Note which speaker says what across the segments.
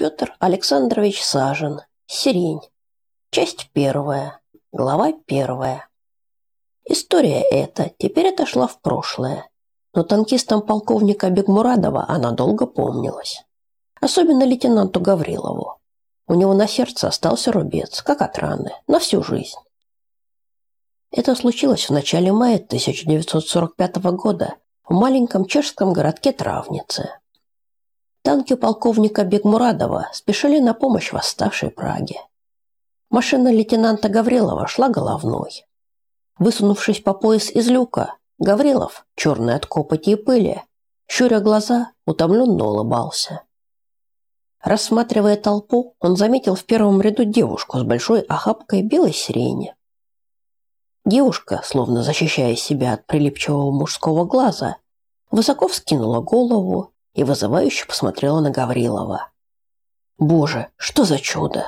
Speaker 1: Петр Александрович Сажен. Сирень. Часть первая. Глава первая. История эта теперь отошла в прошлое, но танкистам полковника Бегмурадова она долго помнилась. Особенно лейтенанту Гаврилову. У него на сердце остался рубец, как от раны, на всю жизнь. Это случилось в начале мая 1945 года в маленьком чешском городке Травнице. Танки полковника Бегмурадова спешили на помощь восставшей Праге. Машина лейтенанта Гаврилова шла головной. Высунувшись по пояс из люка, Гаврилов, черный от копоти и пыли, щуря глаза, утомленно улыбался. Рассматривая толпу, он заметил в первом ряду девушку с большой охапкой белой сирени. Девушка, словно защищая себя от прилипчивого мужского глаза, высоко вскинула голову и вызывающе посмотрела на Гаврилова. Боже, что за чудо!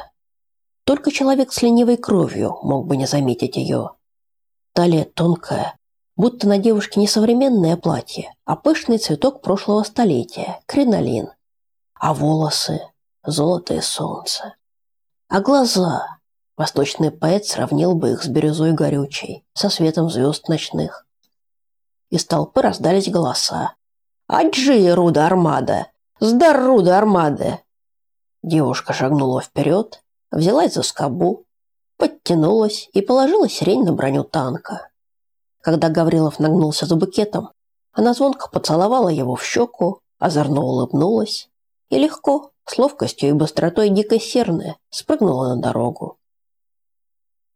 Speaker 1: Только человек с ленивой кровью мог бы не заметить ее. Талия тонкая, будто на девушке не современное платье, а пышный цветок прошлого столетия, кринолин – а волосы – золотое солнце. А глаза – восточный поэт сравнил бы их с бирюзой горючей, со светом звезд ночных. Из толпы раздались голоса. «Аджи, Руда Армада! Сдар, Руда Армада!» Девушка шагнула вперед, взялась за скобу, подтянулась и положила сирень на броню танка. Когда Гаврилов нагнулся за букетом, она звонко поцеловала его в щеку, озорно улыбнулась и легко, с ловкостью и быстротой дикой серны, спрыгнула на дорогу.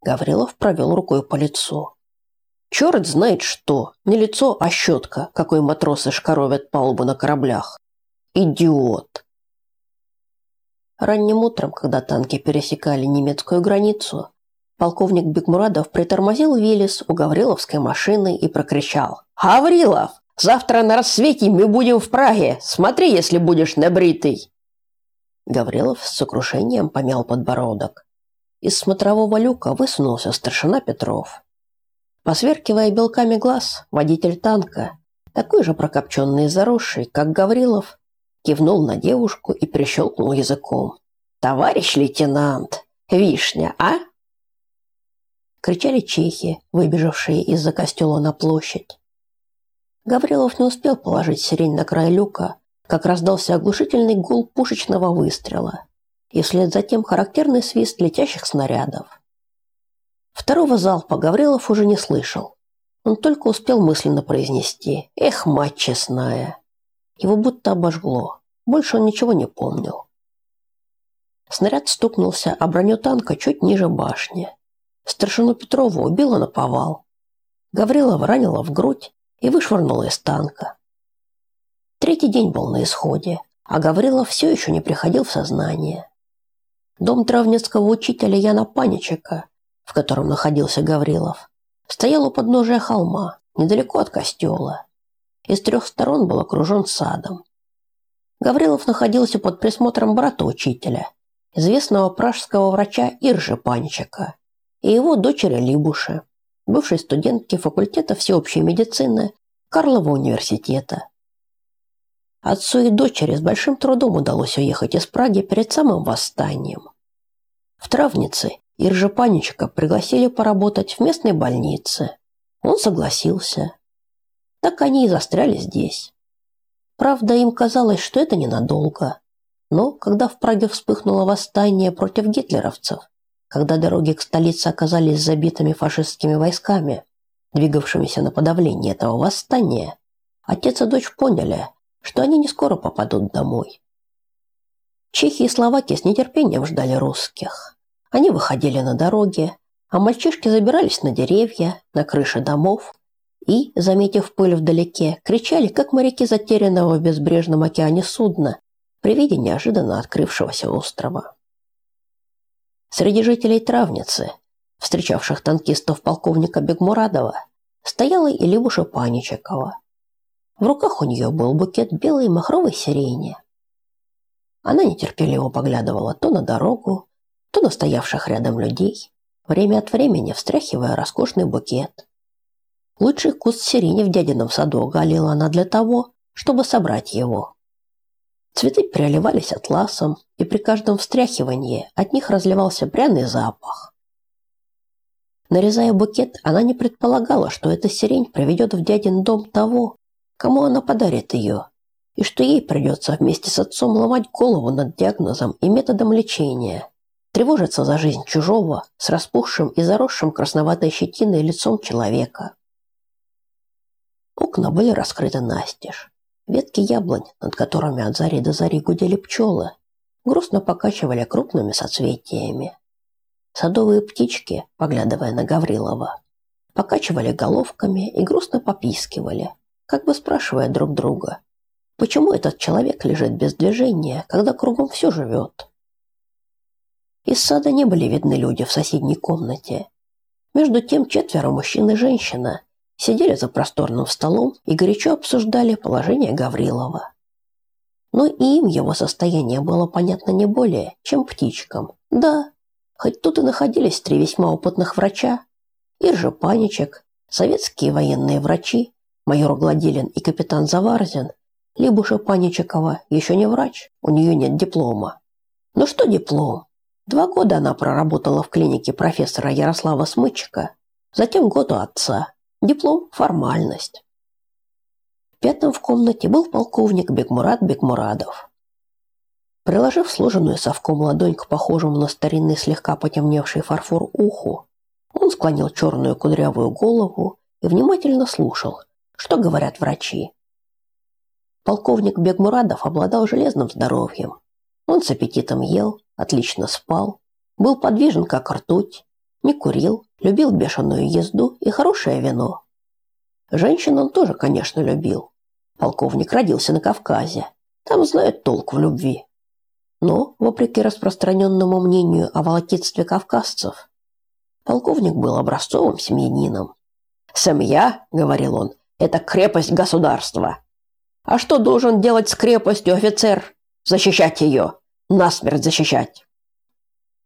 Speaker 1: Гаврилов провел рукой по лицу. Черт знает что, не лицо, а щетка, какой матросы шкаровят палубу на кораблях. Идиот! Ранним утром, когда танки пересекали немецкую границу, полковник Бекмурадов притормозил Виллис у Гавриловской машины и прокричал. «Гаврилов, Завтра на рассвете мы будем в Праге. Смотри, если будешь набритый. Гаврилов с сокрушением помял подбородок. Из смотрового люка высунулся старшина Петров. Посверкивая белками глаз, водитель танка, такой же прокопченный и заросший, как Гаврилов, кивнул на девушку и прищелкнул языком. «Товарищ лейтенант! Вишня, а?» Кричали чехи, выбежавшие из-за костела на площадь. Гаврилов не успел положить сирень на край люка, как раздался оглушительный гул пушечного выстрела, и вслед за тем характерный свист летящих снарядов. Второго залпа Гаврилов уже не слышал. Он только успел мысленно произнести «Эх, мать честная!». Его будто обожгло. Больше он ничего не помнил. Снаряд стукнулся о броню танка чуть ниже башни. Старшину Петрова убило на повал. Гаврилова ранило в грудь, и вышвырнула из танка. Третий день был на исходе, а Гаврилов все еще не приходил в сознание. Дом травницкого учителя Яна Паничека, в котором находился Гаврилов, стоял у подножия холма, недалеко от костела, и с трех сторон был окружен садом. Гаврилов находился под присмотром брата учителя, известного пражского врача Иржи Панчика, и его дочери Либуши бывшей студентки факультета всеобщей медицины Карлова университета. Отцу и дочери с большим трудом удалось уехать из Праги перед самым восстанием. В травнице Иржа Паничка пригласили поработать в местной больнице. Он согласился. Так они и застряли здесь. Правда, им казалось, что это ненадолго. Но когда в Праге вспыхнуло восстание против гитлеровцев, когда дороги к столице оказались забитыми фашистскими войсками, двигавшимися на подавление этого восстания, отец и дочь поняли, что они не скоро попадут домой. Чехи и словаки с нетерпением ждали русских. Они выходили на дороги, а мальчишки забирались на деревья, на крыши домов и, заметив пыль вдалеке, кричали, как моряки затерянного в безбрежном океане судна при виде неожиданно открывшегося острова. Среди жителей Травницы, встречавших танкистов полковника Бегмурадова, стояла и Либуша Паничекова. В руках у нее был букет белой махровой сирени. Она нетерпеливо поглядывала то на дорогу, то на стоявших рядом людей, время от времени встряхивая роскошный букет. Лучший куст сирени в дядином саду оголила она для того, чтобы собрать его. Цветы переливались атласом, и при каждом встряхивании от них разливался пряный запах. Нарезая букет, она не предполагала, что эта сирень приведет в дядин дом того, кому она подарит ее, и что ей придется вместе с отцом ломать голову над диагнозом и методом лечения, тревожиться за жизнь чужого с распухшим и заросшим красноватой щетиной лицом человека. Окна были раскрыты настежь. Ветки яблонь, над которыми от зари до зари гудели пчелы, грустно покачивали крупными соцветиями. Садовые птички, поглядывая на Гаврилова, покачивали головками и грустно попискивали, как бы спрашивая друг друга, почему этот человек лежит без движения, когда кругом все живет. Из сада не были видны люди в соседней комнате. Между тем четверо мужчин и женщина сидели за просторным столом и горячо обсуждали положение Гаврилова. Но и им его состояние было понятно не более, чем птичкам. Да, хоть тут и находились три весьма опытных врача, Иржа Паничек, советские военные врачи, майор Гладилин и капитан Заварзин, Либуша Паничекова еще не врач, у нее нет диплома. Ну что диплом? Два года она проработала в клинике профессора Ярослава Смычика, затем год у отца – Диплом – формальность. Пятым в комнате был полковник Бекмурат Бекмурадов. Приложив сложенную совком ладонь к похожему на старинный слегка потемневший фарфор уху, он склонил черную кудрявую голову и внимательно слушал, что говорят врачи. Полковник Бекмурадов обладал железным здоровьем. Он с аппетитом ел, отлично спал, был подвижен как ртуть, не курил, любил бешеную езду и хорошее вино. Женщин он тоже, конечно, любил. Полковник родился на Кавказе. Там знают толк в любви. Но, вопреки распространенному мнению о волокитстве кавказцев, полковник был образцовым семьянином. «Семья, — говорил он, — это крепость государства. А что должен делать с крепостью офицер? Защищать ее, насмерть защищать!»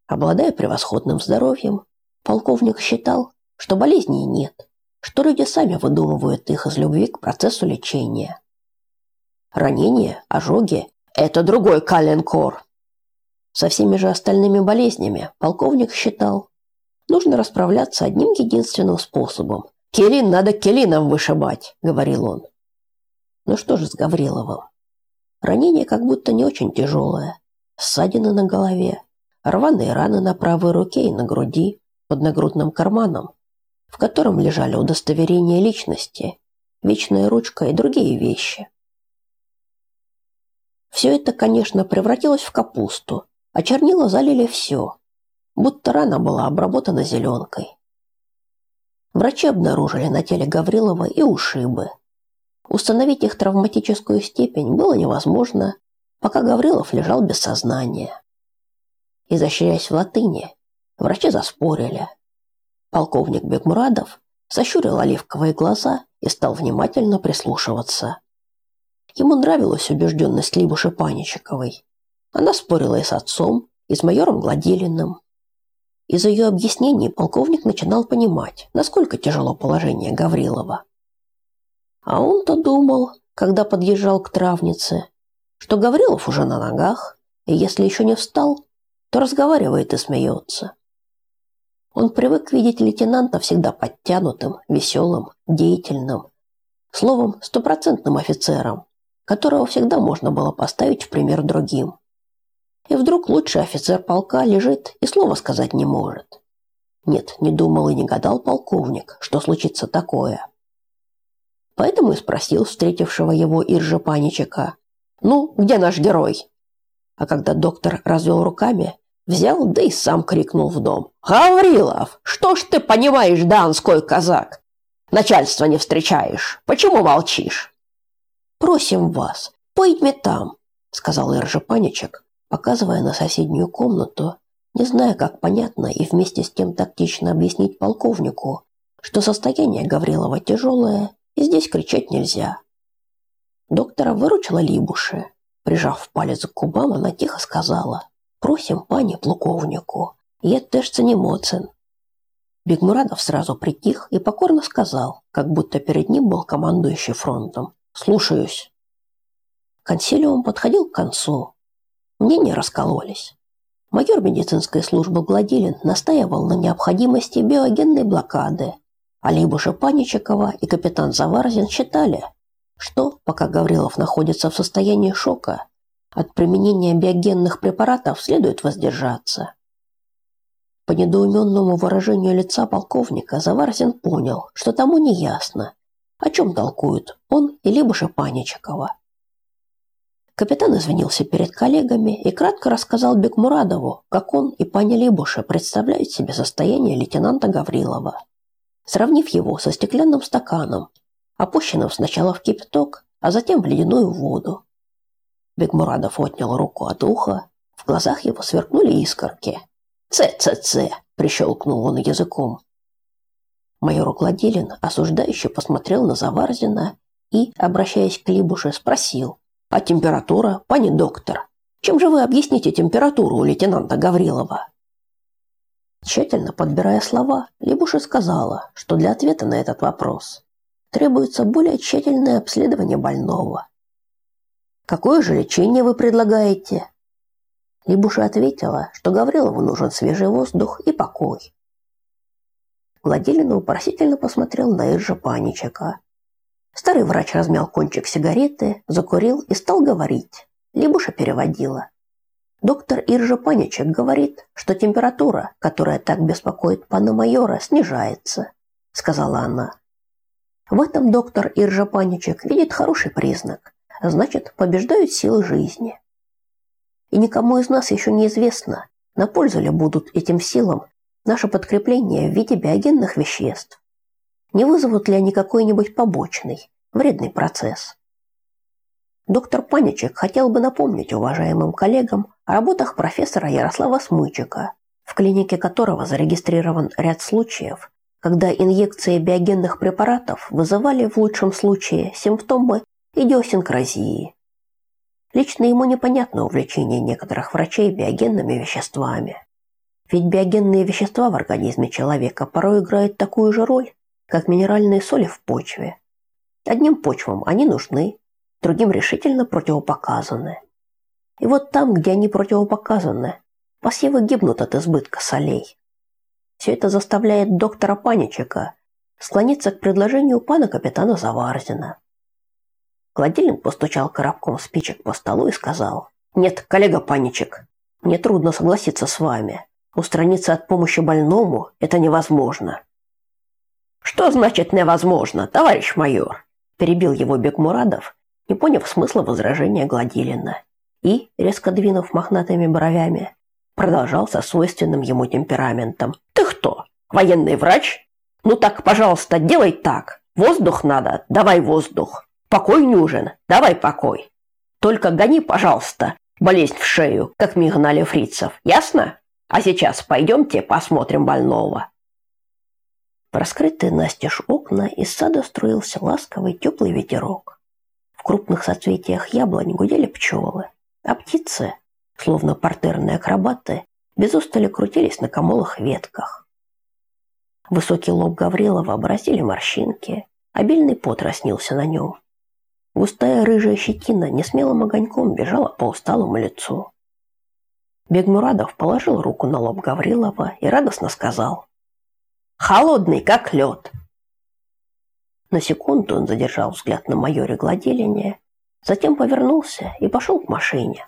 Speaker 1: Обладая превосходным здоровьем, Полковник считал, что болезней нет, что люди сами выдумывают их из любви к процессу лечения. Ранения, ожоги – это другой каленкор. Со всеми же остальными болезнями полковник считал, нужно расправляться одним единственным способом. «Келин надо келином вышибать», – говорил он. Ну что же с Гавриловым? Ранение как будто не очень тяжелое. Ссадины на голове, рваные раны на правой руке и на груди, под нагрудным карманом, в котором лежали удостоверения личности, вечная ручка и другие вещи. Все это, конечно, превратилось в капусту, а чернила залили все, будто рана была обработана зеленкой. Врачи обнаружили на теле Гаврилова и ушибы. Установить их травматическую степень было невозможно, пока Гаврилов лежал без сознания. Изощряясь в латыни, Врачи заспорили. Полковник Бекмурадов сощурил оливковые глаза и стал внимательно прислушиваться. Ему нравилась убежденность Либуши Паничиковой. Она спорила и с отцом, и с майором Гладилиным. Из ее объяснений полковник начинал понимать, насколько тяжело положение Гаврилова. А он-то думал, когда подъезжал к травнице, что Гаврилов уже на ногах, и если еще не встал, то разговаривает и смеется. Он привык видеть лейтенанта всегда подтянутым, веселым, деятельным, словом, стопроцентным офицером, которого всегда можно было поставить в пример другим. И вдруг лучший офицер полка лежит и слова сказать не может. Нет, не думал и не гадал полковник, что случится такое. Поэтому и спросил встретившего его Иржа Паничека, «Ну, где наш герой?» А когда доктор развел руками, Взял, да и сам крикнул в дом. «Гаврилов, что ж ты понимаешь, донской казак? Начальство не встречаешь. Почему молчишь?» «Просим вас, пойдьме там», — сказал Иржа Паничек, показывая на соседнюю комнату, не зная, как понятно и вместе с тем тактично объяснить полковнику, что состояние Гаврилова тяжелое, и здесь кричать нельзя. Доктора выручила Либуши. Прижав палец к губам, она тихо сказала. Просим, пане полковнику, я теж це не моцен. Бегмурадов сразу притих и покорно сказал, как будто перед ним был командующий фронтом. «Слушаюсь». Консилиум подходил к концу. Мнения раскололись. Майор медицинской службы Гладилин настаивал на необходимости биогенной блокады, а Либуша Паничекова и капитан Заварзин считали, что, пока Гаврилов находится в состоянии шока, от применения биогенных препаратов следует воздержаться. По недоуменному выражению лица полковника Заварзин понял, что тому не ясно, о чем толкуют он и Либуша Паничекова. Капитан извинился перед коллегами и кратко рассказал Бекмурадову, как он и паня Либуша представляют себе состояние лейтенанта Гаврилова. Сравнив его со стеклянным стаканом, опущенным сначала в кипяток, а затем в ледяную воду. Бекмурадов отнял руку от уха, в глазах его сверкнули искорки. «Ц-ц-ц!» – прищелкнул он языком. Майор Гладилин осуждающе посмотрел на Заварзина и, обращаясь к Либуше, спросил, а температура, пани доктор? Чем же вы объясните температуру у лейтенанта Гаврилова? Тщательно подбирая слова, Либуша сказала, что для ответа на этот вопрос требуется более тщательное обследование больного. Какое же лечение вы предлагаете? Либуша ответила, что Гаврилову нужен свежий воздух и покой. Гладилин вопросительно посмотрел на Иржа Паничека, Старый врач размял кончик сигареты, закурил и стал говорить. Либуша переводила. Доктор Иржа Паничек говорит, что температура, которая так беспокоит пана майора, снижается, сказала она. В этом доктор Иржа Паничек видит хороший признак. Значит, побеждают силы жизни. И никому из нас еще не известно, на пользу ли будут этим силам наше подкрепление в виде биогенных веществ не вызовут ли они какой-нибудь побочный, вредный процесс. Доктор Паничек хотел бы напомнить уважаемым коллегам о работах профессора Ярослава Смычика, в клинике которого зарегистрирован ряд случаев, когда инъекции биогенных препаратов вызывали в лучшем случае симптомы идиосинкразии. Лично ему непонятно увлечение некоторых врачей биогенными веществами. Ведь биогенные вещества в организме человека порой играют такую же роль, как минеральные соли в почве. Одним почвам они нужны, другим решительно противопоказаны. И вот там, где они противопоказаны, посевы гибнут от избытка солей. Все это заставляет доктора Паничека склониться к предложению пана капитана Заварзина. Гладилин постучал коробком спичек по столу и сказал, «Нет, коллега Паничек, мне трудно согласиться с вами. Устраниться от помощи больному – это невозможно. Что значит невозможно, товарищ майор? перебил его Бекмурадов, не поняв смысла возражения Гладилина, и, резко двинув мохнатыми бровями, продолжал со свойственным ему темпераментом: "Ты кто? Военный врач? Ну так, пожалуйста, делай так. Воздух надо, давай воздух. Покой нужен, давай покой. Только гони, пожалуйста, болезнь в шею, как мы гнали фрицев. Ясно? А сейчас пойдемте посмотрим больного. В раскрытые настежь окна из сада струился ласковый теплый ветерок. В крупных соцветиях яблонь гудели пчелы, а птицы, словно портерные акробаты, без устали крутились на комолых ветках. Высокий лоб Гаврилова образили морщинки, обильный пот роснился на нем. Густая рыжая щетина несмелым огоньком бежала по усталому лицу. Бегмурадов положил руку на лоб Гаврилова и радостно сказал холодный, как лед. На секунду он задержал взгляд на майоре Гладилине, затем повернулся и пошел к машине.